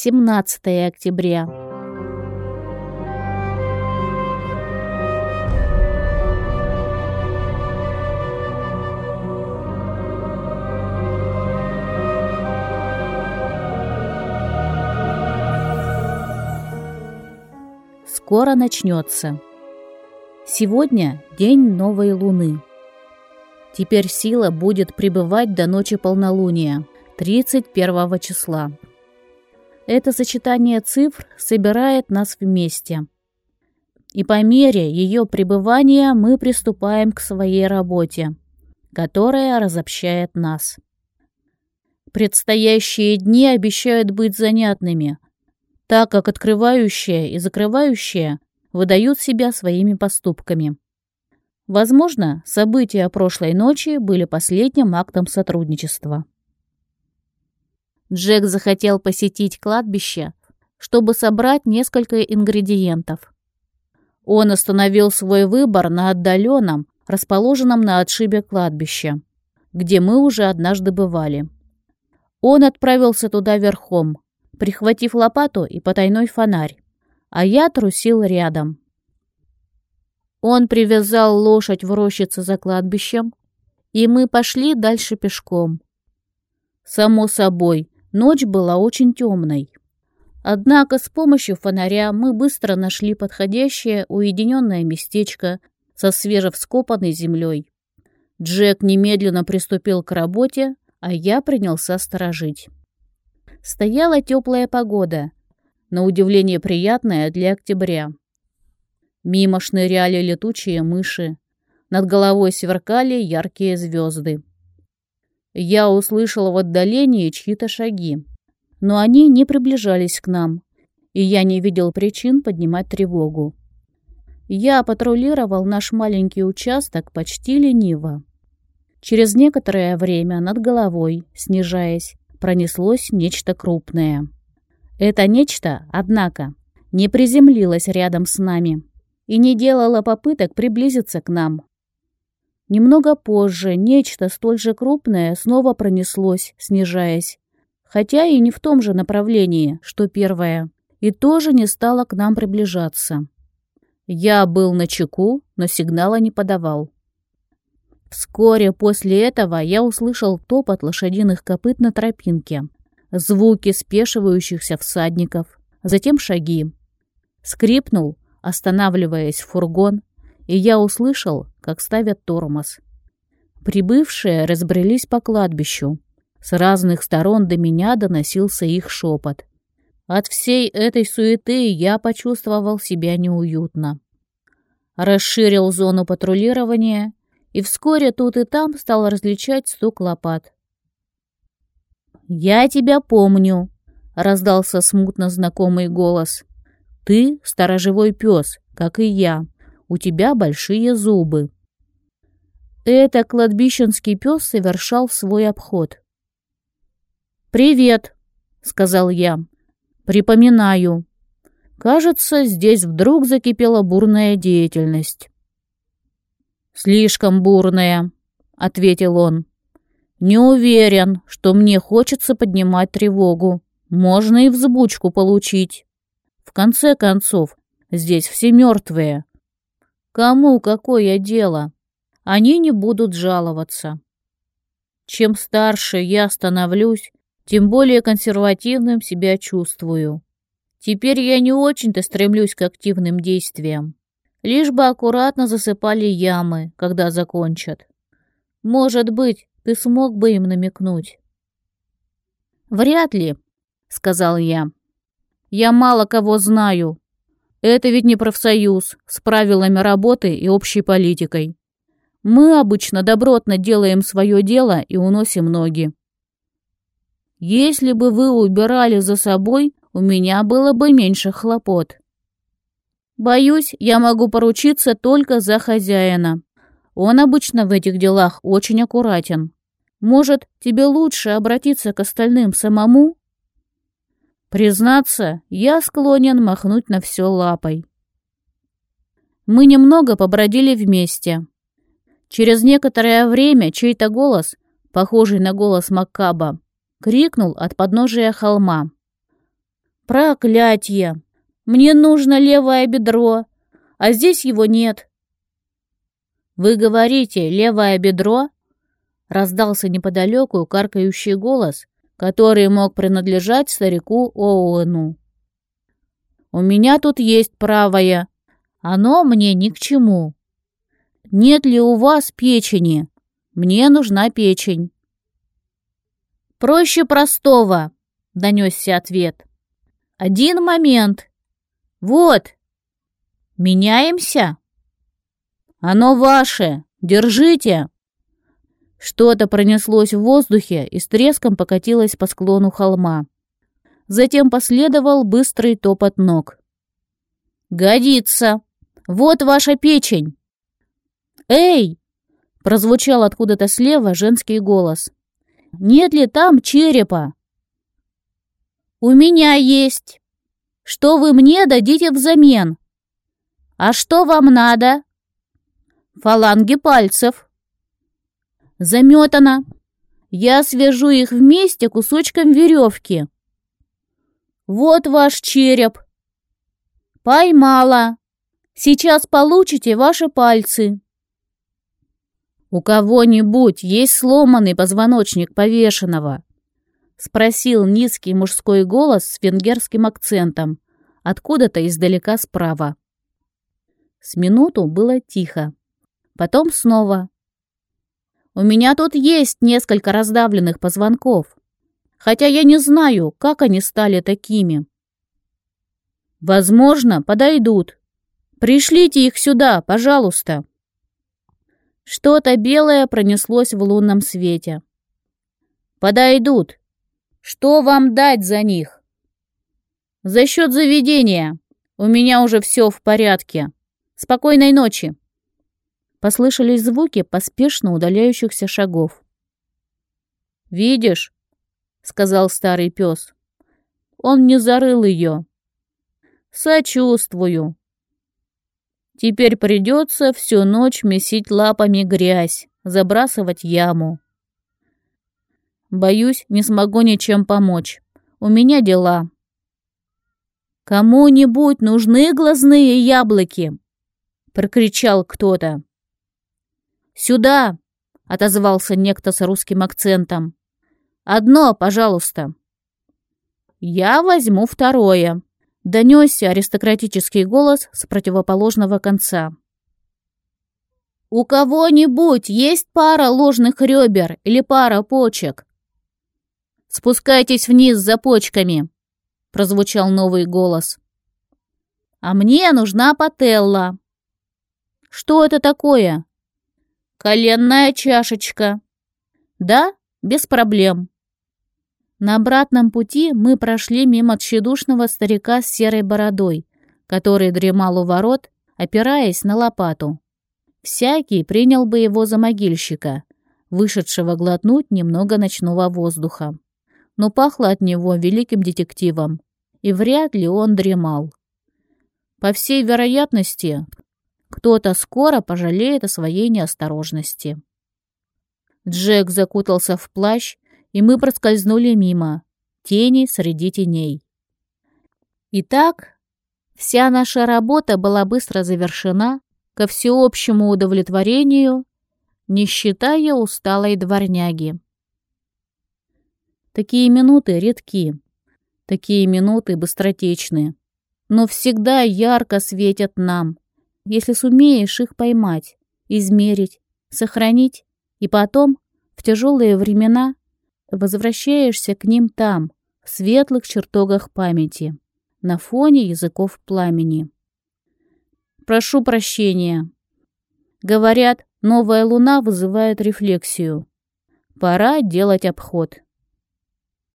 17 октября. Скоро начнется. Сегодня день новой луны. Теперь сила будет пребывать до ночи полнолуния, 31 числа. Это сочетание цифр собирает нас вместе. И по мере ее пребывания мы приступаем к своей работе, которая разобщает нас. Предстоящие дни обещают быть занятными, так как открывающие и закрывающие выдают себя своими поступками. Возможно, события прошлой ночи были последним актом сотрудничества. Джек захотел посетить кладбище, чтобы собрать несколько ингредиентов. Он остановил свой выбор на отдаленном, расположенном на отшибе кладбища, где мы уже однажды бывали. Он отправился туда верхом, прихватив лопату и потайной фонарь, а я трусил рядом. Он привязал лошадь в рощице за кладбищем, и мы пошли дальше пешком. Само собой, Ночь была очень темной. Однако с помощью фонаря мы быстро нашли подходящее уединенное местечко со свежевскопанной землей. Джек немедленно приступил к работе, а я принялся сторожить. Стояла теплая погода, на удивление приятная для октября. Мимо шныряли летучие мыши, над головой сверкали яркие звезды. Я услышала в отдалении чьи-то шаги, но они не приближались к нам, и я не видел причин поднимать тревогу. Я патрулировал наш маленький участок почти лениво. Через некоторое время над головой, снижаясь, пронеслось нечто крупное. Это нечто, однако, не приземлилось рядом с нами и не делало попыток приблизиться к нам. Немного позже нечто столь же крупное снова пронеслось, снижаясь, хотя и не в том же направлении, что первое, и тоже не стало к нам приближаться. Я был на чеку, но сигнала не подавал. Вскоре после этого я услышал топот лошадиных копыт на тропинке, звуки спешивающихся всадников, затем шаги. Скрипнул, останавливаясь фургон, и я услышал, как ставят тормоз. Прибывшие разбрелись по кладбищу. С разных сторон до меня доносился их шепот. От всей этой суеты я почувствовал себя неуютно. Расширил зону патрулирования и вскоре тут и там стал различать стук лопат. «Я тебя помню», — раздался смутно знакомый голос. «Ты — сторожевой пес, как и я у тебя большие зубы». Это кладбищенский пес совершал свой обход. «Привет», — сказал я. «Припоминаю. Кажется, здесь вдруг закипела бурная деятельность». «Слишком бурная», — ответил он. «Не уверен, что мне хочется поднимать тревогу. Можно и взбучку получить. В конце концов, здесь все мертвые. Кому какое дело? Они не будут жаловаться. Чем старше я становлюсь, тем более консервативным себя чувствую. Теперь я не очень-то стремлюсь к активным действиям. Лишь бы аккуратно засыпали ямы, когда закончат. Может быть, ты смог бы им намекнуть? Вряд ли, сказал я. Я мало кого знаю, это ведь не профсоюз с правилами работы и общей политикой. Мы обычно добротно делаем свое дело и уносим ноги. Если бы вы убирали за собой, у меня было бы меньше хлопот. Боюсь, я могу поручиться только за хозяина. Он обычно в этих делах очень аккуратен. Может, тебе лучше обратиться к остальным самому? Признаться, я склонен махнуть на все лапой. Мы немного побродили вместе. Через некоторое время чей-то голос, похожий на голос Маккаба, крикнул от подножия холма. Проклятье! Мне нужно левое бедро, а здесь его нет. Вы говорите «левое бедро»? Раздался неподалеку каркающий голос, который мог принадлежать старику Оуэну. «У меня тут есть правое. Оно мне ни к чему. Нет ли у вас печени? Мне нужна печень». «Проще простого», — донесся ответ. «Один момент. Вот. Меняемся?» «Оно ваше. Держите!» Что-то пронеслось в воздухе и с треском покатилось по склону холма. Затем последовал быстрый топот ног. «Годится! Вот ваша печень!» «Эй!» — прозвучал откуда-то слева женский голос. «Нет ли там черепа?» «У меня есть. Что вы мне дадите взамен?» «А что вам надо?» «Фаланги пальцев», Заметано. Я свяжу их вместе кусочком веревки. Вот ваш череп. Поймала. Сейчас получите ваши пальцы. У кого-нибудь есть сломанный позвоночник повешенного? Спросил низкий мужской голос с венгерским акцентом, откуда-то издалека справа. С минуту было тихо. Потом снова у меня тут есть несколько раздавленных позвонков, хотя я не знаю, как они стали такими. Возможно, подойдут. Пришлите их сюда, пожалуйста. Что-то белое пронеслось в лунном свете. Подойдут. Что вам дать за них? За счет заведения. У меня уже все в порядке. Спокойной ночи. Послышались звуки поспешно удаляющихся шагов. «Видишь?» — сказал старый пес. «Он не зарыл ее». «Сочувствую». «Теперь придется всю ночь месить лапами грязь, забрасывать яму». «Боюсь, не смогу ничем помочь. У меня дела». «Кому-нибудь нужны глазные яблоки?» — прокричал кто-то. «Сюда!» — отозвался некто с русским акцентом. «Одно, пожалуйста». «Я возьму второе», — донесся аристократический голос с противоположного конца. «У кого-нибудь есть пара ложных ребер или пара почек?» «Спускайтесь вниз за почками», — прозвучал новый голос. «А мне нужна пателла». «Что это такое?» Коленная чашечка. Да, без проблем. На обратном пути мы прошли мимо тщедушного старика с серой бородой, который дремал у ворот, опираясь на лопату. Всякий принял бы его за могильщика, вышедшего глотнуть немного ночного воздуха. Но пахло от него великим детективом, и вряд ли он дремал. По всей вероятности, кто-то скоро пожалеет о своей неосторожности. Джек закутался в плащ, и мы проскользнули мимо. Тени среди теней. Итак, вся наша работа была быстро завершена ко всеобщему удовлетворению, не считая усталой дворняги. Такие минуты редки, такие минуты быстротечны, но всегда ярко светят нам, если сумеешь их поймать, измерить, сохранить, и потом, в тяжелые времена, возвращаешься к ним там, в светлых чертогах памяти, на фоне языков пламени. Прошу прощения. Говорят, новая луна вызывает рефлексию. Пора делать обход.